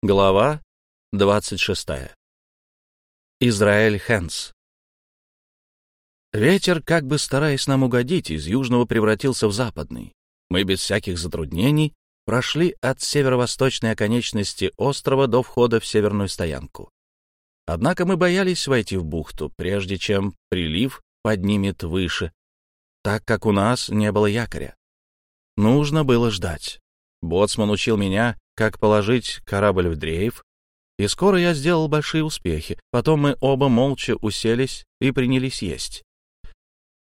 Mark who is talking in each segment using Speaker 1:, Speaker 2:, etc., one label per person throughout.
Speaker 1: Глава 26. Израиль Хэнс. Ветер, как бы стараясь нам угодить, из южного превратился в западный. Мы без всяких затруднений прошли от северо-восточной оконечности острова до входа в северную стоянку. Однако мы боялись войти в бухту, прежде чем прилив поднимет выше, так как у нас не было якоря. Нужно было ждать. Боцман учил меня, как положить корабль в дрейф, и скоро я сделал большие успехи. Потом мы оба молча уселись и принялись есть.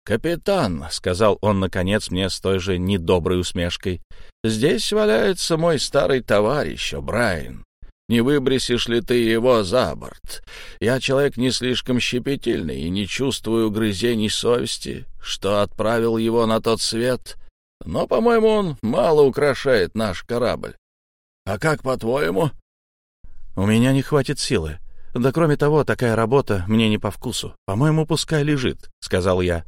Speaker 1: «Капитан», — сказал он, наконец, мне с той же недоброй усмешкой, — «здесь валяется мой старый товарищ, Брайан. Не выбросишь ли ты его за борт? Я человек не слишком щепетильный и не чувствую грызений совести, что отправил его на тот свет, но, по-моему, он мало украшает наш корабль. А как по-твоему? У меня не хватит силы. Да кроме того, такая работа мне не по вкусу. По-моему, пускай лежит, — сказал я.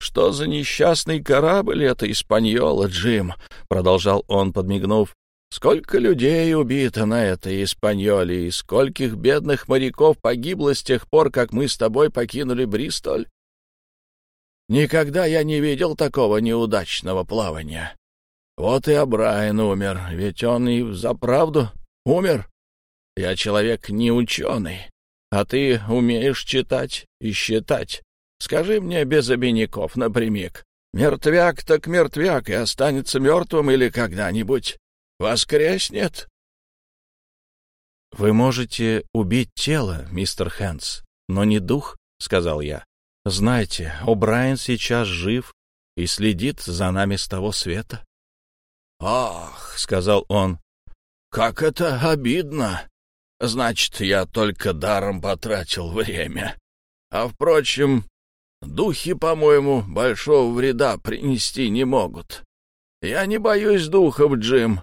Speaker 1: Что за несчастный корабль это Испаньола, Джим? — продолжал он, подмигнув. Сколько людей убито на этой Испаньоле, и скольких бедных моряков погибло с тех пор, как мы с тобой покинули Бристоль? Никогда я не видел такого неудачного плавания. Вот и Абрайан умер, ведь он и взаправду умер. Я человек не ученый, а ты умеешь читать и считать. Скажи мне без обиняков напрямик. Мертвяк так мертвяк и останется мертвым или когда-нибудь воскреснет. «Вы можете убить тело, мистер Хэнс, но не дух», — сказал я. Знайте, О'Брайен сейчас жив и следит за нами с того света. «Ах», — сказал он, — «как это обидно! Значит, я только даром потратил время. А, впрочем, духи, по-моему, большого вреда принести не могут. Я не боюсь духов, Джим.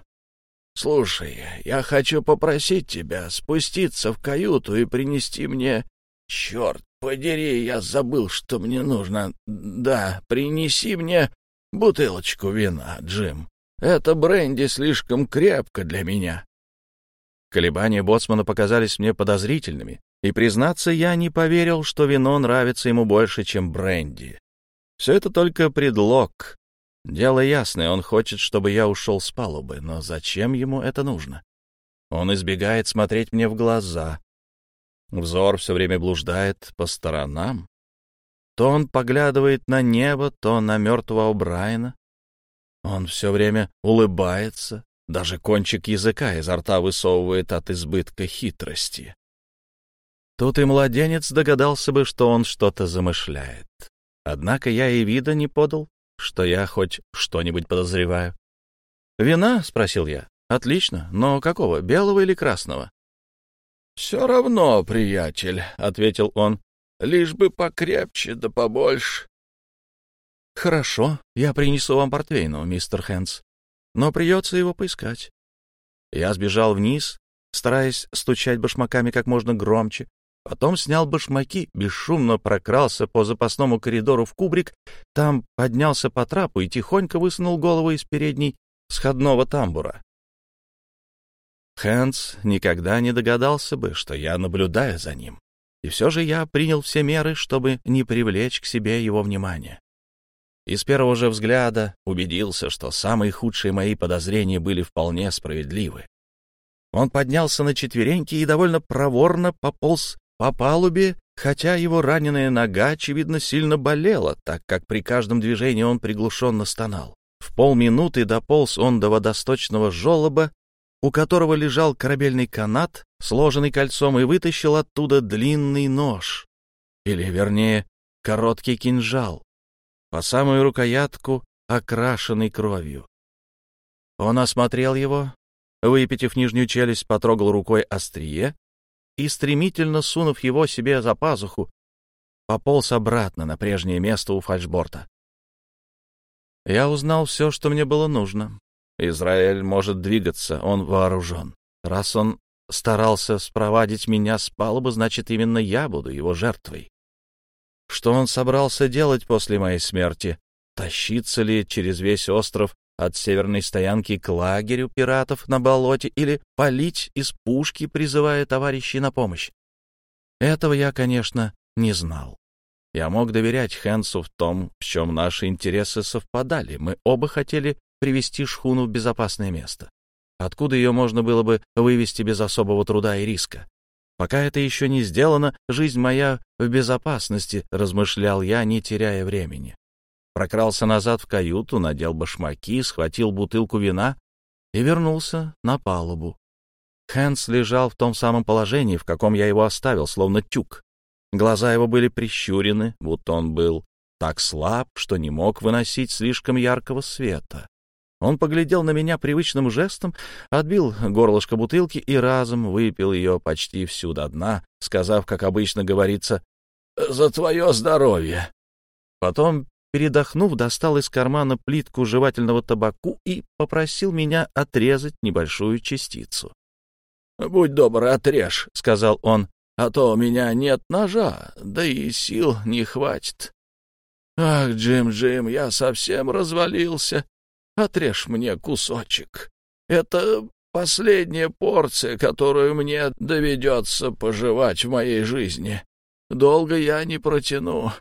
Speaker 1: Слушай, я хочу попросить тебя спуститься в каюту и принести мне... Черт подери, я забыл, что мне нужно. Да, принеси мне бутылочку вина, Джим. Это бренди слишком крепко для меня. Колебания боцмана показались мне подозрительными, и, признаться, я не поверил, что вино нравится ему больше, чем бренди. Все это только предлог. Дело ясное, он хочет, чтобы я ушел с палубы, но зачем ему это нужно? Он избегает смотреть мне в глаза, Взор все время блуждает по сторонам. То он поглядывает на небо, то на мертвого Брайана. Он все время улыбается, даже кончик языка изо рта высовывает от избытка хитрости. Тут и младенец догадался бы, что он что-то замышляет. Однако я и вида не подал, что я хоть что-нибудь подозреваю. «Вина?» — спросил я. «Отлично. Но какого, белого или красного?» «Все равно, приятель», — ответил он, — «лишь бы покрепче да побольше». «Хорошо, я принесу вам портвейну, мистер Хэнс, но придется его поискать». Я сбежал вниз, стараясь стучать башмаками как можно громче, потом снял башмаки, бесшумно прокрался по запасному коридору в кубрик, там поднялся по трапу и тихонько высунул голову из передней сходного тамбура. Хэнс никогда не догадался бы, что я наблюдаю за ним. И все же я принял все меры, чтобы не привлечь к себе его внимание. И с первого же взгляда убедился, что самые худшие мои подозрения были вполне справедливы. Он поднялся на четвереньки и довольно проворно пополз по палубе, хотя его раненая нога, очевидно, сильно болела, так как при каждом движении он приглушенно стонал. В полминуты дополз он до водосточного желоба у которого лежал корабельный канат, сложенный кольцом, и вытащил оттуда длинный нож, или, вернее, короткий кинжал, по самую рукоятку, окрашенный кровью. Он осмотрел его, выпитив нижнюю челюсть, потрогал рукой острие и, стремительно сунув его себе за пазуху, пополз обратно на прежнее место у фальшборта. Я узнал все, что мне было нужно. Израиль может двигаться, он вооружен. Раз он старался спровадить меня с палубы, значит, именно я буду его жертвой. Что он собрался делать после моей смерти? Тащиться ли через весь остров от северной стоянки к лагерю пиратов на болоте или палить из пушки, призывая товарищей на помощь. Этого я, конечно, не знал. Я мог доверять Хэнсу в том, в чем наши интересы совпадали. Мы оба хотели привести шхуну в безопасное место, откуда ее можно было бы вывести без особого труда и риска. Пока это еще не сделано, жизнь моя в безопасности, размышлял я, не теряя времени. Прокрался назад в каюту, надел башмаки, схватил бутылку вина и вернулся на палубу. Хэнс лежал в том самом положении, в каком я его оставил, словно тюк. Глаза его были прищурены, будто он был так слаб, что не мог выносить слишком яркого света. Он поглядел на меня привычным жестом, отбил горлышко бутылки и разом выпил ее почти всю до дна, сказав, как обычно говорится, «За твое здоровье!» Потом, передохнув, достал из кармана плитку жевательного табаку и попросил меня отрезать небольшую частицу. «Будь добр, отрежь», — сказал он, — «а то у меня нет ножа, да и сил не хватит». «Ах, Джим, Джим, я совсем развалился. Отрежь мне кусочек. Это последняя порция, которую мне доведется пожевать в моей жизни. Долго я не протяну.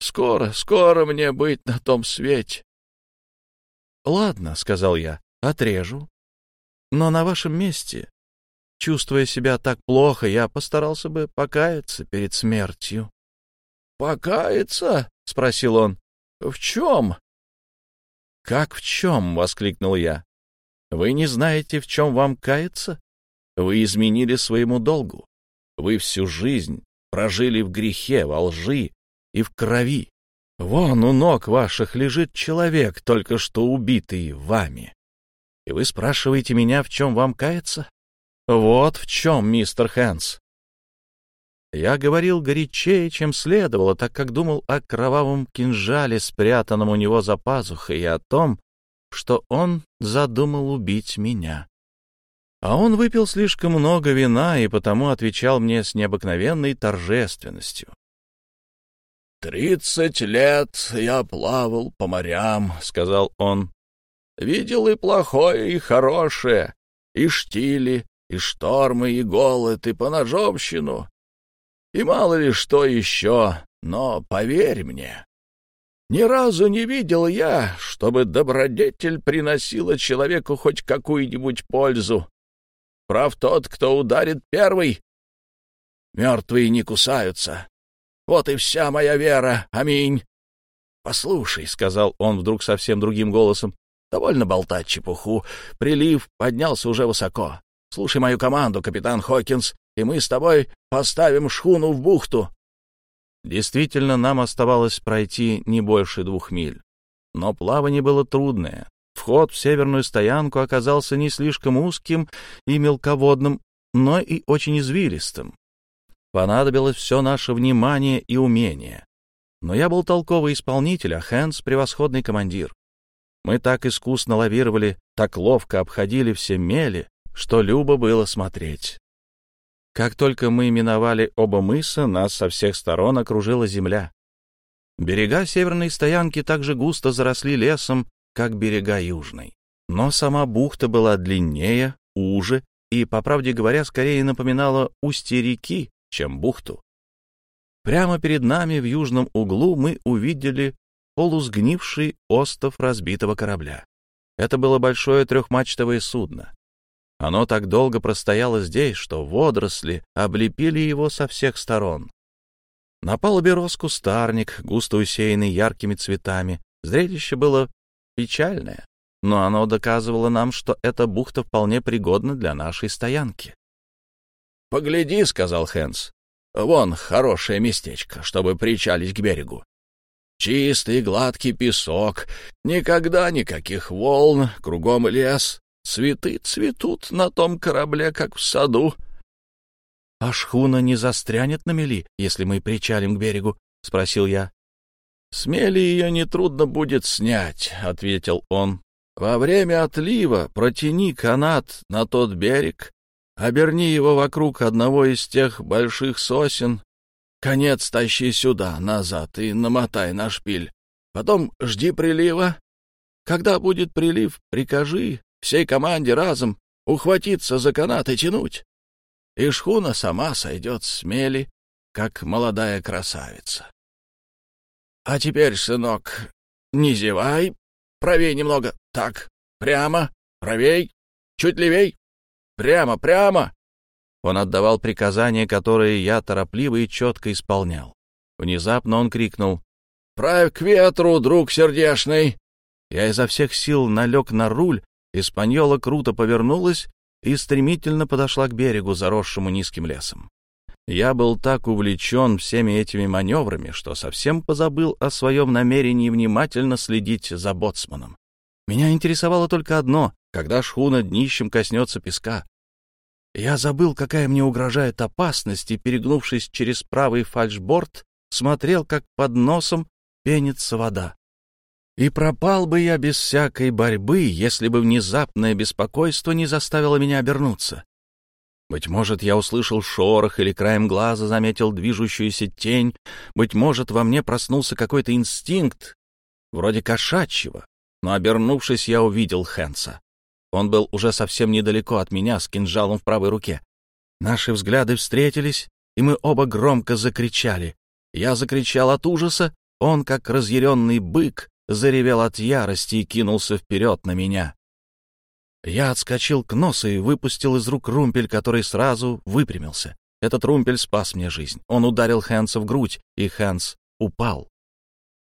Speaker 1: Скоро, скоро мне быть на том свете. — Ладно, — сказал я, — отрежу. Но на вашем месте, чувствуя себя так плохо, я постарался бы покаяться перед смертью. — Покаяться? — спросил он. — В чем? «Как в чем?» — воскликнул я. «Вы не знаете, в чем вам каяться? Вы изменили своему долгу. Вы всю жизнь прожили в грехе, во лжи и в крови. Вон у ног ваших лежит человек, только что убитый вами. И вы спрашиваете меня, в чем вам каяться? Вот в чем, мистер Хэнс. Я говорил горячее, чем следовало, так как думал о кровавом кинжале, спрятанном у него за пазухой, и о том, что он задумал убить меня. А он выпил слишком много вина и потому отвечал мне с необыкновенной торжественностью. «Тридцать лет я плавал по морям», — сказал он. «Видел и плохое, и хорошее, и штили, и штормы, и голод, и поножовщину, и мало ли что еще, но поверь мне, ни разу не видел я, чтобы добродетель приносила человеку хоть какую-нибудь пользу. Прав тот, кто ударит первый. Мертвые не кусаются. Вот и вся моя вера. Аминь. «Послушай», — сказал он вдруг совсем другим голосом, — «довольно болтать чепуху. Прилив поднялся уже высоко. Слушай мою команду, капитан Хокинс, и мы с тобой поставим шхуну в бухту. Действительно, нам оставалось пройти не больше двух миль. Но плавание было трудное. Вход в северную стоянку оказался не слишком узким и мелководным, но и очень извилистым. Понадобилось все наше внимание и умение. Но я был толковый исполнитель, а Хэнс — превосходный командир. Мы так искусно лавировали, так ловко обходили все мели, что любо было смотреть. Как только мы миновали оба мыса, нас со всех сторон окружила земля. Берега северной стоянки также густо заросли лесом, как берега южной. Но сама бухта была длиннее, уже и, по правде говоря, скорее напоминала устье реки, чем бухту. Прямо перед нами в южном углу мы увидели полусгнивший остов разбитого корабля. Это было большое трехмачтовое судно. Оно так долго простояло здесь, что водоросли облепили его со всех сторон. На палубе рос кустарник, густо усеянный яркими цветами. Зрелище было печальное, но оно доказывало нам, что эта бухта вполне пригодна для нашей стоянки. — Погляди, — сказал Хэнс, — вон хорошее местечко, чтобы причалить к берегу. Чистый гладкий песок, никогда никаких волн, кругом лес, Цветы цветут на том корабле, как в саду. — А шхуна не застрянет на мели, если мы причалим к берегу? — спросил я. — Смели ее нетрудно будет снять, — ответил он. — Во время отлива протяни канат на тот берег, оберни его вокруг одного из тех больших сосен, конец тащи сюда, назад, и намотай на шпиль. Потом жди прилива, Когда будет прилив, прикажи всей команде разом ухватиться за канат и тянуть. И шхуна сама сойдет с мели, как молодая красавица. А теперь, сынок, не зевай, правей немного. Так, прямо, правей, чуть левей, прямо, прямо. Он отдавал приказания, которые я торопливо и четко исполнял. Внезапно он крикнул «Правь к ветру, друг сердешный!» Я изо всех сил налег на руль, Испаньола круто повернулась и стремительно подошла к берегу, заросшему низким лесом. Я был так увлечен всеми этими маневрами, что совсем позабыл о своем намерении внимательно следить за боцманом. Меня интересовало только одно — когда шхуна днищем коснется песка. Я забыл, какая мне угрожает опасность, и, перегнувшись через правый фальшборд, смотрел, как под носом пенится вода. И пропал бы я без всякой борьбы, если бы внезапное беспокойство не заставило меня обернуться. Быть может, я услышал шорох или краем глаза заметил движущуюся тень, быть может, во мне проснулся какой-то инстинкт, вроде кошачьего, но, обернувшись, я увидел Хэнса. Он был уже совсем недалеко от меня с кинжалом в правой руке. Наши взгляды встретились, и мы оба громко закричали. Я закричал от ужаса, он, как разъяренный бык, заревел от ярости и кинулся вперед на меня. Я отскочил к носу и выпустил из рук румпель, который сразу выпрямился. Этот румпель спас мне жизнь. Он ударил Хэнса в грудь, и Хэнс упал.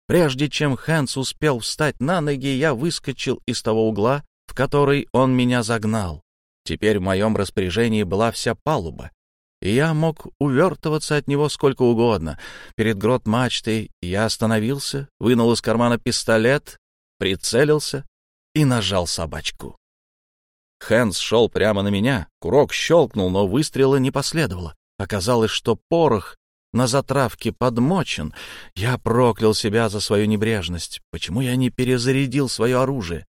Speaker 1: Прежде чем Хэнс успел встать на ноги, я выскочил из того угла, в который он меня загнал. Теперь в моем распоряжении была вся палуба, и я мог увертываться от него сколько угодно. Перед грот мачтой я остановился, вынул из кармана пистолет, прицелился и нажал собачку. Хэнс шел прямо на меня, курок щелкнул, но выстрела не последовало. Оказалось, что порох на затравке подмочен. Я проклял себя за свою небрежность. Почему я не перезарядил свое оружие?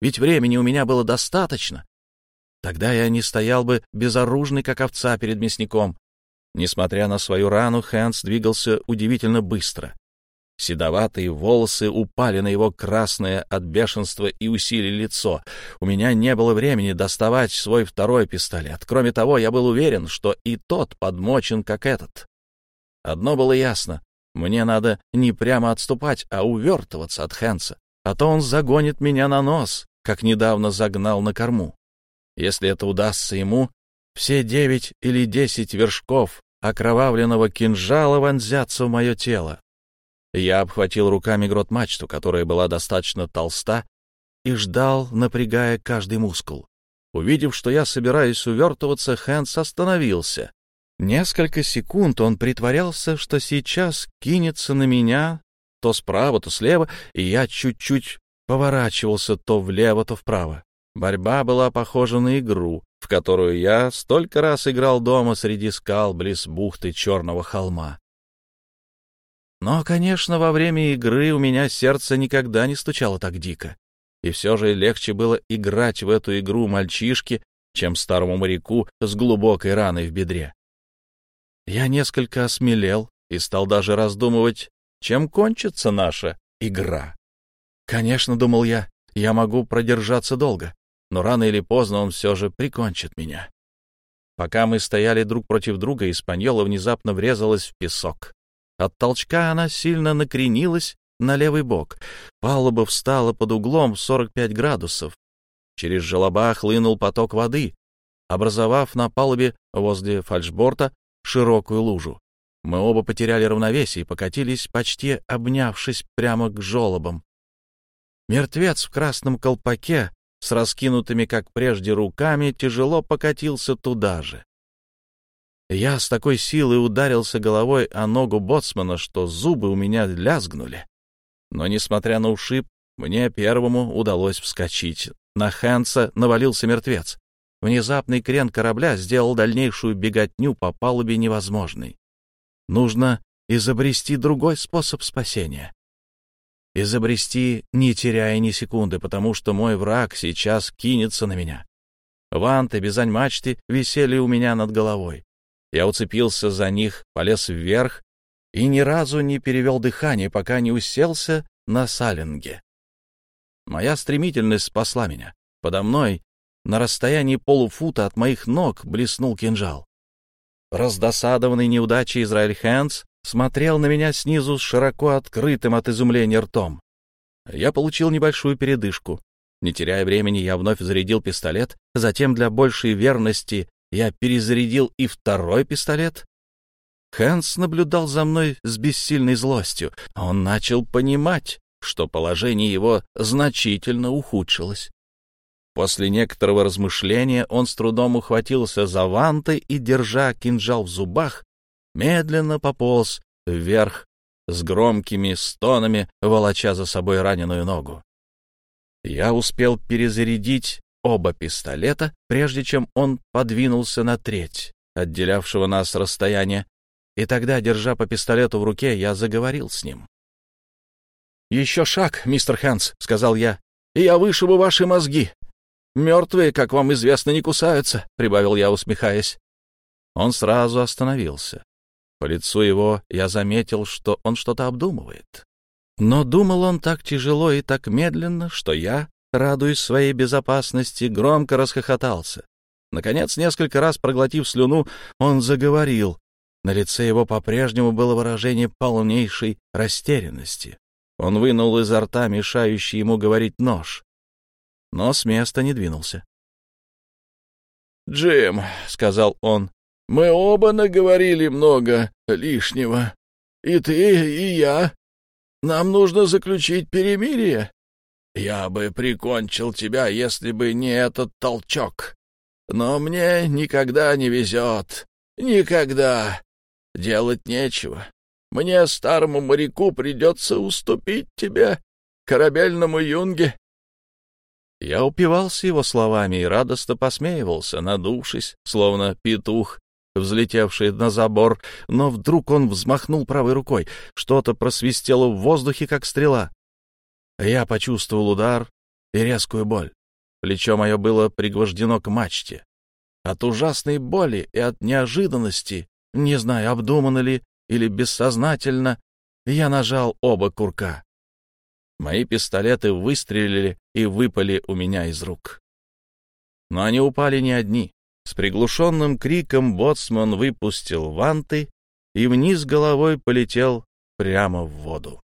Speaker 1: Ведь времени у меня было достаточно. Тогда я не стоял бы безоружный, как овца перед мясником. Несмотря на свою рану, Хэнс двигался удивительно быстро. Седоватые волосы упали на его красное от бешенства и усилили лицо. У меня не было времени доставать свой второй пистолет. Кроме того, я был уверен, что и тот подмочен, как этот. Одно было ясно — мне надо не прямо отступать, а увертываться от Хэнса, а то он загонит меня на нос, как недавно загнал на корму. Если это удастся ему, все девять или десять вершков окровавленного кинжала вонзятся в мое тело. Я обхватил руками грот-мачту, которая была достаточно толста, и ждал, напрягая каждый мускул. Увидев, что я собираюсь увертываться, Хэнс остановился. Несколько секунд он притворялся, что сейчас кинется на меня то справа, то слева, и я чуть-чуть поворачивался то влево, то вправо. Борьба была похожа на игру, в которую я столько раз играл дома среди скал близ бухты Черного холма. Но, конечно, во время игры у меня сердце никогда не стучало так дико. И все же легче было играть в эту игру мальчишке, чем старому моряку с глубокой раной в бедре. Я несколько осмелел и стал даже раздумывать, чем кончится наша игра. Конечно, думал я, я могу продержаться долго но рано или поздно он все же прикончит меня. Пока мы стояли друг против друга, Испаньола внезапно врезалась в песок. От толчка она сильно накренилась на левый бок. Палуба встала под углом 45 градусов. Через желоба хлынул поток воды, образовав на палубе возле фальшборта широкую лужу. Мы оба потеряли равновесие и покатились, почти обнявшись прямо к желобам. Мертвец в красном колпаке с раскинутыми, как прежде, руками, тяжело покатился туда же. Я с такой силой ударился головой о ногу боцмана, что зубы у меня лязгнули. Но, несмотря на ушиб, мне первому удалось вскочить. На Хэнса навалился мертвец. Внезапный крен корабля сделал дальнейшую беготню по палубе невозможной. Нужно изобрести другой способ спасения изобрести, не теряя ни секунды, потому что мой враг сейчас кинется на меня. Ванты без мачты висели у меня над головой. Я уцепился за них, полез вверх и ни разу не перевел дыхание, пока не уселся на салинге. Моя стремительность спасла меня. Подо мной, на расстоянии полуфута от моих ног, блеснул кинжал. Раздосадованный неудачей Израиль Хэнс смотрел на меня снизу с широко открытым от изумления ртом. Я получил небольшую передышку. Не теряя времени, я вновь зарядил пистолет, затем для большей верности я перезарядил и второй пистолет. Хэнс наблюдал за мной с бессильной злостью. Он начал понимать, что положение его значительно ухудшилось. После некоторого размышления он с трудом ухватился за ванты и, держа кинжал в зубах, медленно пополз вверх с громкими стонами, волоча за собой раненую ногу. Я успел перезарядить оба пистолета, прежде чем он подвинулся на треть, отделявшего нас расстояние, и тогда, держа по пистолету в руке, я заговорил с ним. «Еще шаг, мистер Хэнс», — сказал я, — «и я вышибу ваши мозги. Мертвые, как вам известно, не кусаются», — прибавил я, усмехаясь. Он сразу остановился. По лицу его я заметил, что он что-то обдумывает. Но думал он так тяжело и так медленно, что я, радуясь своей безопасности, громко расхохотался. Наконец, несколько раз проглотив слюну, он заговорил. На лице его по-прежнему было выражение полнейшей растерянности. Он вынул изо рта мешающий ему говорить нож, но с места не двинулся.
Speaker 2: «Джим», — сказал он, — «мы оба наговорили много лишнего. И ты, и я. Нам нужно заключить перемирие. Я бы прикончил тебя, если бы не этот толчок. Но мне никогда не везет. Никогда. Делать нечего. Мне, старому моряку, придется уступить тебе, корабельному юнге.
Speaker 1: Я упивался его словами и радостно посмеивался, надувшись, словно петух, взлетевший на забор, но вдруг он взмахнул правой рукой. Что-то просвистело в воздухе, как стрела. Я почувствовал удар и резкую боль. Плечо мое было пригвождено к мачте. От ужасной боли и от неожиданности, не знаю, обдуманно ли или бессознательно, я нажал оба курка. Мои пистолеты выстрелили и выпали у меня из рук. Но они упали не одни. С приглушенным криком боцман выпустил ванты и вниз головой полетел прямо в воду.